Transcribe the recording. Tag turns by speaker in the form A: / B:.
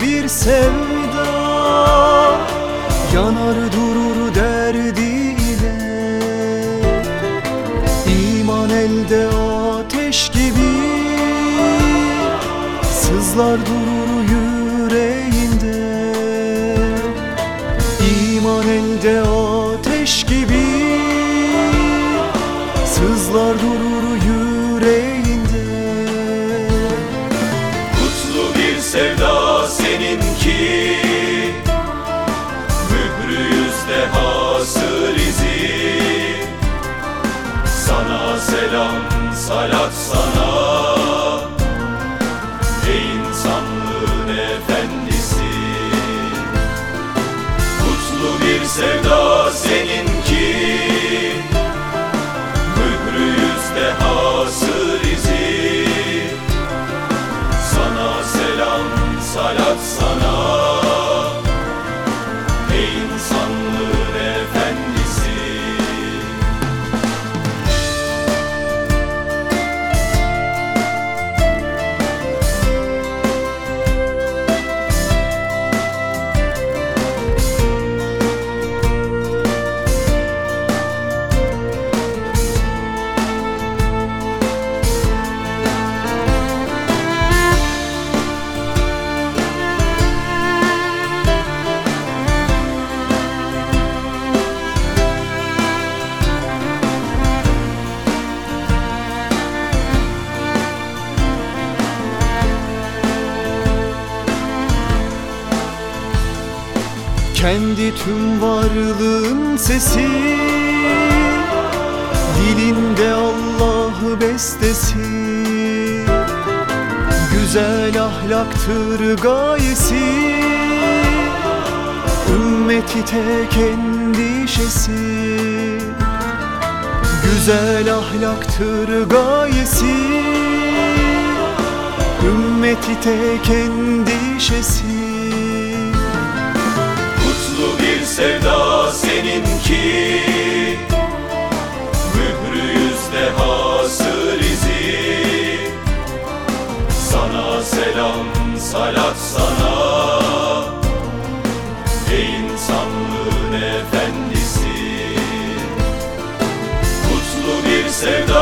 A: bir sevda Yanar durur derdiyle İman elde ateş gibi Sızlar durur yüreğinde. İman elde ateş gibi Sızlar durur
B: selam salat sana. Ey insanlığın efendisi Kutlu bir sevda seninki
A: Kendi tüm varlığın sesi Dilinde Allah'ı bestesi. Güzel ahlaktır gayesi Ümmeti tek endişesi Güzel ahlaktır gayesi Ümmeti tek endişesi
B: salat sana. Ey insanlığın efendisi Kutlu bir sevda